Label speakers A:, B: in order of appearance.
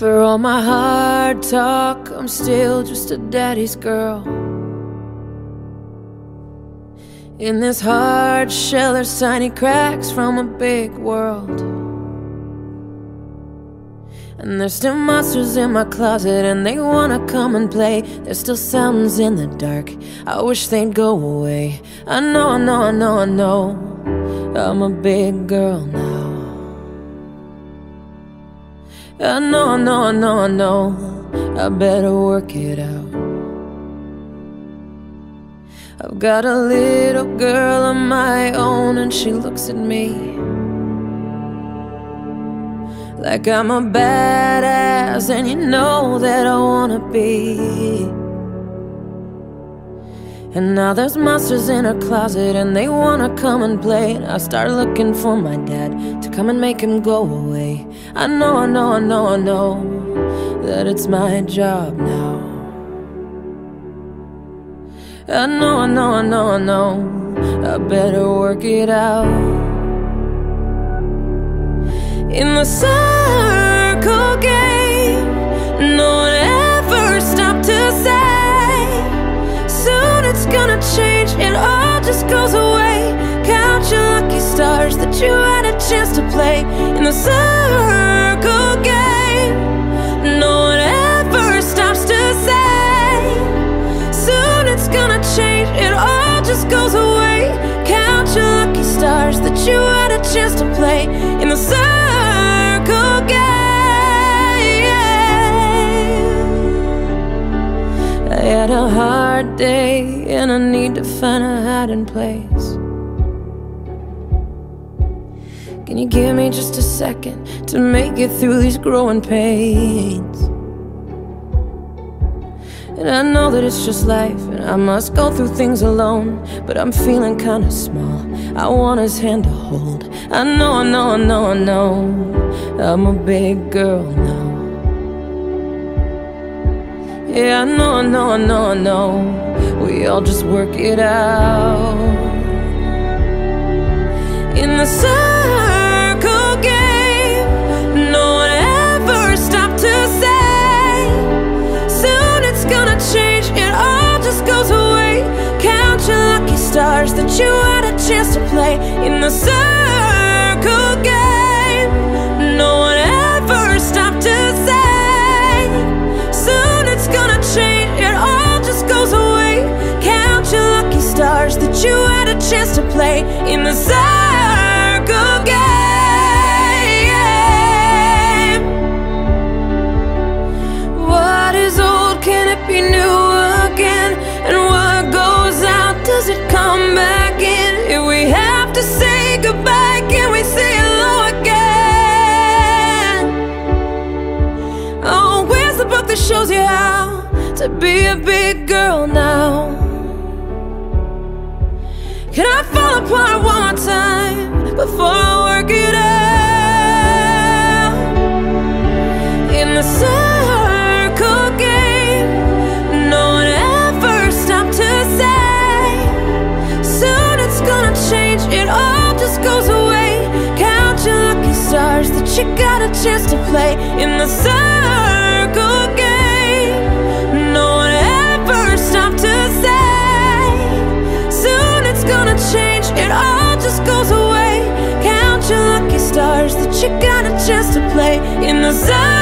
A: For all my hard talk, I'm still just a daddy's girl. In this hard shell, there's tiny cracks from a big world. And there's still monsters in my closet, and they wanna come and play. There's still sounds in the dark. I wish they'd go away. I know, I know, I know, I know. I'm a big girl now. Uh, I know, I know, I know, I know. I better work it out. I've got a little girl of my own, and she looks at me like I'm a badass, and you know that I wanna be. And now there's monsters in her closet and they wanna come and play. And I start looking for my dad to come and make him go away. I know, I know, I know, I know that it's my job now. I know, I know, I know, I know I better work it out. In the circle game, no had a chance to say soon it's gonna change. It all just goes away. Count your key stars that you had to play in the circle game. I had a hard day and I need to find a hiding place. Can you give me just a second to make it through these growing pains? And I know that it's just life and I must go through things alone, but I'm feeling kinda small. I want his hand to hold. I know, I know, I know, I know. I'm a big girl now. Yeah, I know, I know, I know, I know. We all just work it out. Stars that you had a chance to play in the circle game. No one ever stopped to say. Soon it's gonna change, it all just goes away. Count your lucky stars that you had a chance to play in the circle game. What is old? Can it be new before I work it out? In the circle game, no one ever stopped to say. Soon it's gonna change, it all just goes away. Count your lucky stars that you got a chance to play in the you got a chance to play in the circle